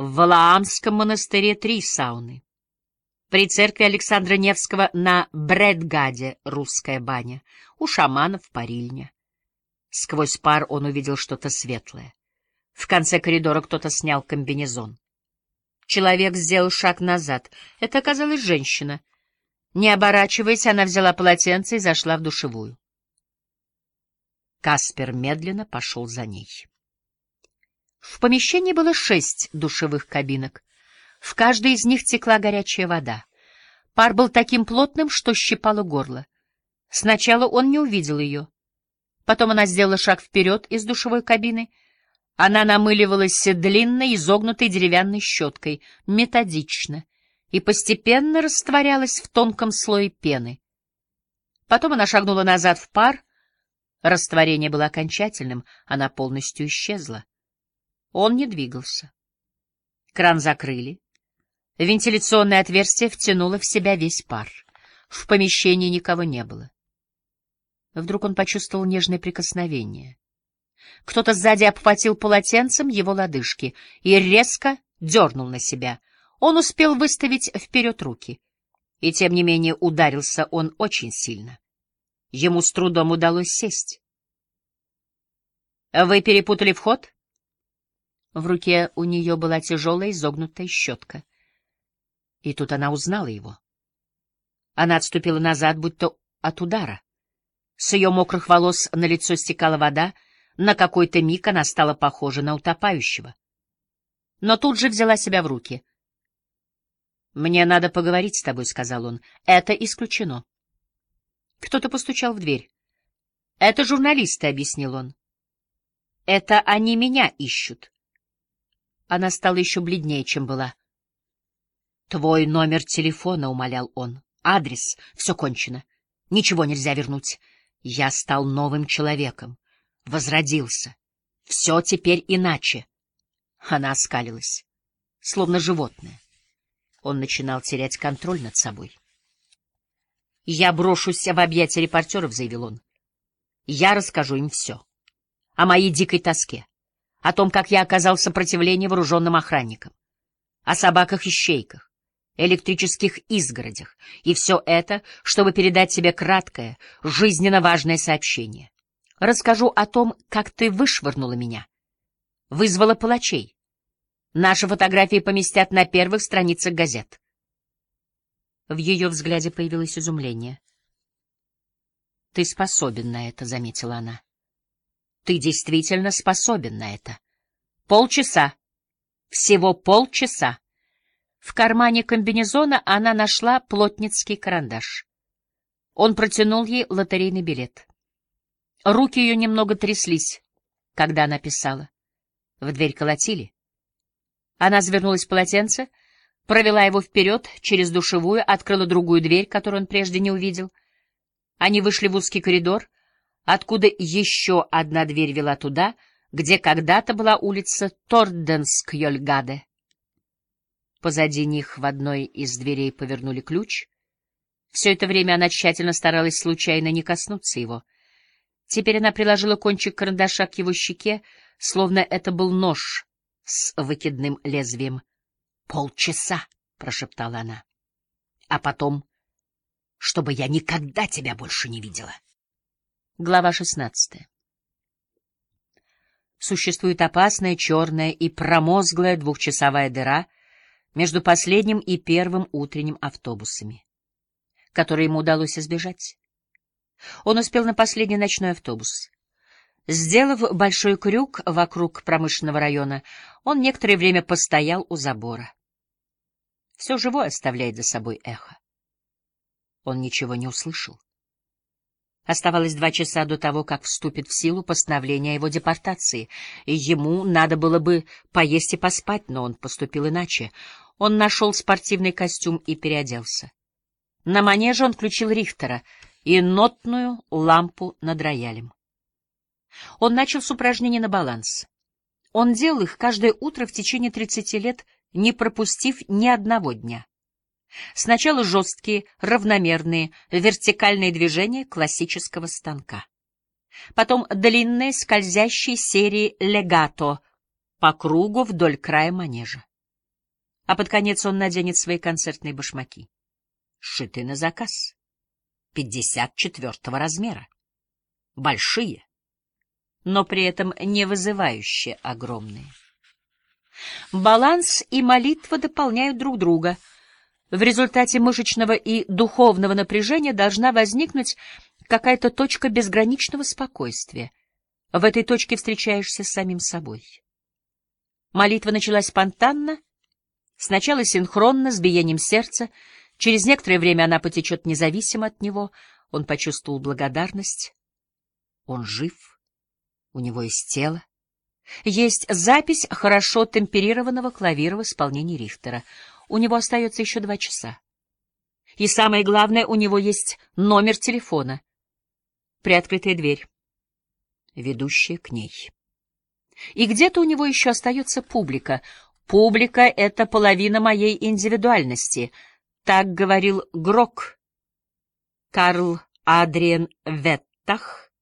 В Валаамском монастыре три сауны. При церкви Александра Невского на Брэдгаде русская баня, у шаманов парильня. Сквозь пар он увидел что-то светлое. В конце коридора кто-то снял комбинезон. Человек сделал шаг назад. Это оказалась женщина. Не оборачиваясь, она взяла полотенце и зашла в душевую. Каспер медленно пошел за ней. В помещении было шесть душевых кабинок. В каждой из них текла горячая вода. Пар был таким плотным, что щипало горло. Сначала он не увидел ее. Потом она сделала шаг вперед из душевой кабины. Она намыливалась длинной, изогнутой деревянной щеткой, методично, и постепенно растворялась в тонком слое пены. Потом она шагнула назад в пар. Растворение было окончательным, она полностью исчезла. Он не двигался. Кран закрыли. Вентиляционное отверстие втянуло в себя весь пар. В помещении никого не было. Вдруг он почувствовал нежное прикосновение. Кто-то сзади обхватил полотенцем его лодыжки и резко дернул на себя. Он успел выставить вперед руки. И тем не менее ударился он очень сильно. Ему с трудом удалось сесть. — Вы перепутали вход? В руке у нее была тяжелая изогнутая щетка. И тут она узнала его. Она отступила назад, будто от удара. С ее мокрых волос на лицо стекала вода, на какой-то миг она стала похожа на утопающего. Но тут же взяла себя в руки. «Мне надо поговорить с тобой», — сказал он. «Это исключено». Кто-то постучал в дверь. «Это журналисты», — объяснил он. «Это они меня ищут». Она стала еще бледнее, чем была. «Твой номер телефона», — умолял он. «Адрес. Все кончено. Ничего нельзя вернуть. Я стал новым человеком. Возродился. Все теперь иначе». Она оскалилась, словно животное. Он начинал терять контроль над собой. «Я брошусь в объятия репортеров», — заявил он. «Я расскажу им все. О моей дикой тоске, о том, как я оказал сопротивление вооруженным охранникам, о собаках-ищейках, электрических изгородях, и все это, чтобы передать тебе краткое, жизненно важное сообщение. Расскажу о том, как ты вышвырнула меня, вызвала палачей. Наши фотографии поместят на первых страницах газет. В ее взгляде появилось изумление. «Ты способен на это», — заметила она. «Ты действительно способен на это. Полчаса. Всего полчаса. В кармане комбинезона она нашла плотницкий карандаш. Он протянул ей лотерейный билет. Руки ее немного тряслись, когда она писала. В дверь колотили. Она завернулась в полотенце, провела его вперед, через душевую, открыла другую дверь, которую он прежде не увидел. Они вышли в узкий коридор, откуда еще одна дверь вела туда, где когда-то была улица Торденск-Йольгаде. Позади них в одной из дверей повернули ключ. Все это время она тщательно старалась случайно не коснуться его. Теперь она приложила кончик карандаша к его щеке, словно это был нож с выкидным лезвием. «Полчаса!» — прошептала она. «А потом, чтобы я никогда тебя больше не видела». Глава шестнадцатая. Существует опасная черная и промозглая двухчасовая дыра — между последним и первым утренним автобусами, которые ему удалось избежать. Он успел на последний ночной автобус. Сделав большой крюк вокруг промышленного района, он некоторое время постоял у забора. Все живое оставляет за собой эхо. Он ничего не услышал. Оставалось два часа до того, как вступит в силу постановление о его депортации, ему надо было бы поесть и поспать, но он поступил иначе. Он нашел спортивный костюм и переоделся. На манеже он включил Рихтера и нотную лампу над роялем. Он начал с упражнений на баланс. Он делал их каждое утро в течение 30 лет, не пропустив ни одного дня. Сначала жесткие, равномерные, вертикальные движения классического станка. Потом длинные скользящие серии легато по кругу вдоль края манежа. а под конец он наденет свои концертные башмаки. Сшитые на заказ. Пятьдесят четвертого размера. Большие, но при этом не вызывающие огромные. Баланс и молитва дополняют друг друга. В результате мышечного и духовного напряжения должна возникнуть какая-то точка безграничного спокойствия. В этой точке встречаешься с самим собой. Молитва началась спонтанно, сначала синхронно, с биением сердца. Через некоторое время она потечет независимо от него. Он почувствовал благодарность. Он жив. У него есть тело. Есть запись хорошо темперированного клавира в исполнении Рихтера. У него остается еще два часа. И самое главное, у него есть номер телефона. Приоткрытая дверь, ведущая к ней. И где-то у него еще остается публика. Публика — это половина моей индивидуальности. Так говорил Грок. Карл Адриен Веттах,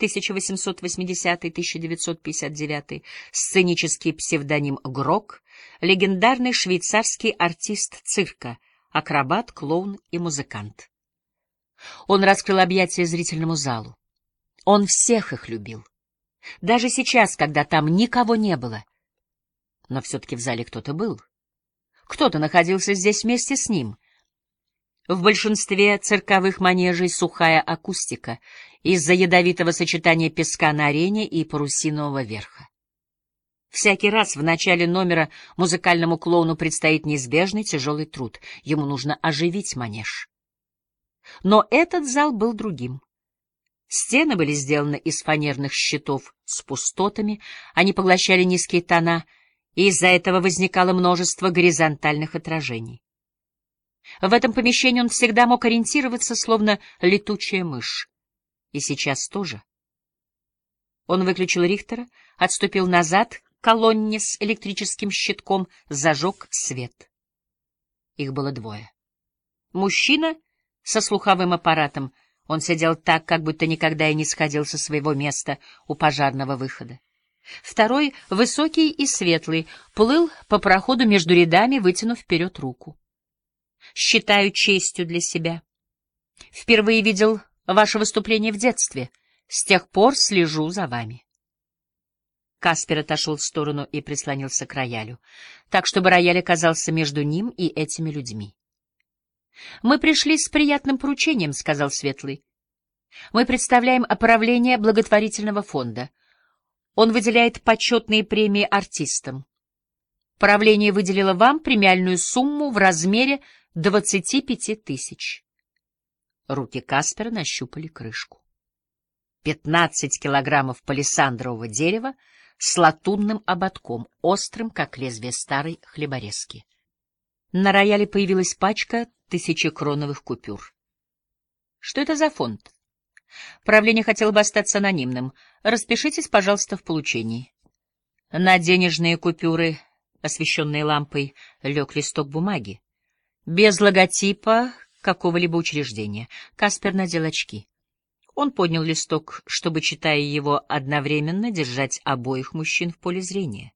1880-1959, сценический псевдоним Грок, легендарный швейцарский артист цирка, акробат, клоун и музыкант. Он раскрыл объятия зрительному залу. Он всех их любил. Даже сейчас, когда там никого не было. Но все-таки в зале кто-то был. Кто-то находился здесь вместе с ним. В большинстве цирковых манежей сухая акустика из-за ядовитого сочетания песка на арене и парусинового верха. Всякий раз в начале номера музыкальному клоуну предстоит неизбежный тяжелый труд. Ему нужно оживить манеж. Но этот зал был другим. Стены были сделаны из фанерных щитов с пустотами, они поглощали низкие тона, и из-за этого возникало множество горизонтальных отражений. В этом помещении он всегда мог ориентироваться, словно летучая мышь. И сейчас тоже. Он выключил Рихтера, отступил назад колонне с электрическим щитком, зажег свет. Их было двое. Мужчина со слуховым аппаратом — он сидел так, как будто никогда и не сходил со своего места у пожарного выхода. Второй, высокий и светлый, плыл по проходу между рядами, вытянув вперед руку. «Считаю честью для себя. Впервые видел ваше выступление в детстве. С тех пор слежу за вами». Каспер отошел в сторону и прислонился к роялю, так, чтобы рояль оказался между ним и этими людьми. «Мы пришли с приятным поручением», — сказал Светлый. «Мы представляем оправление благотворительного фонда. Он выделяет почетные премии артистам. Правление выделило вам премиальную сумму в размере 25 тысяч». Руки Каспера нащупали крышку. Пятнадцать килограммов палисандрового дерева с латунным ободком, острым, как лезвие старой хлеборезки. На рояле появилась пачка тысячекроновых купюр. Что это за фонд? Правление хотело бы остаться анонимным. Распишитесь, пожалуйста, в получении. На денежные купюры, освещенные лампой, лег листок бумаги. Без логотипа какого-либо учреждения. Каспер надел очки. Он поднял листок, чтобы, читая его одновременно, держать обоих мужчин в поле зрения.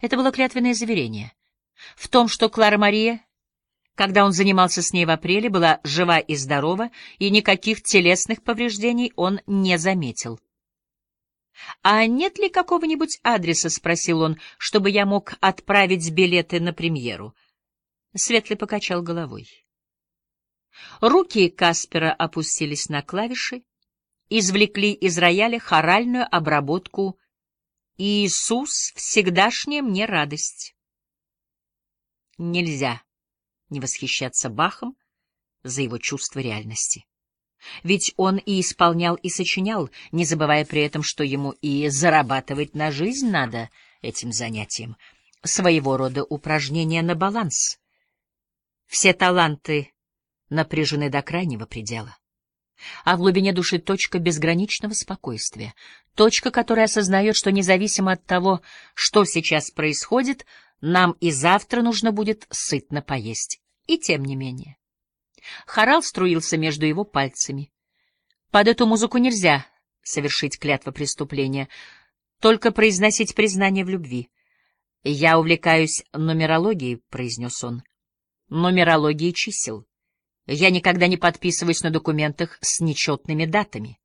Это было клятвенное заверение — в том, что Клара Мария, когда он занимался с ней в апреле, была жива и здорова, и никаких телесных повреждений он не заметил. «А нет ли какого-нибудь адреса, — спросил он, — чтобы я мог отправить билеты на премьеру?» Светлый покачал головой. Руки Каспера опустились на клавиши, извлекли из рояля хоральную обработку «Иисус, всегдашняя мне радость». Нельзя не восхищаться Бахом за его чувство реальности. Ведь он и исполнял, и сочинял, не забывая при этом, что ему и зарабатывать на жизнь надо этим занятием. Своего рода упражнение на баланс. Все таланты напряжены до крайнего предела. А в глубине души точка безграничного спокойствия, точка, которая осознает, что независимо от того, что сейчас происходит, нам и завтра нужно будет сытно поесть. И тем не менее. Хорал струился между его пальцами. Под эту музыку нельзя совершить клятва преступления, только произносить признание в любви. «Я увлекаюсь нумерологией», — произнес он. «Нумерологией чисел. Я никогда не подписываюсь на документах с нечетными датами».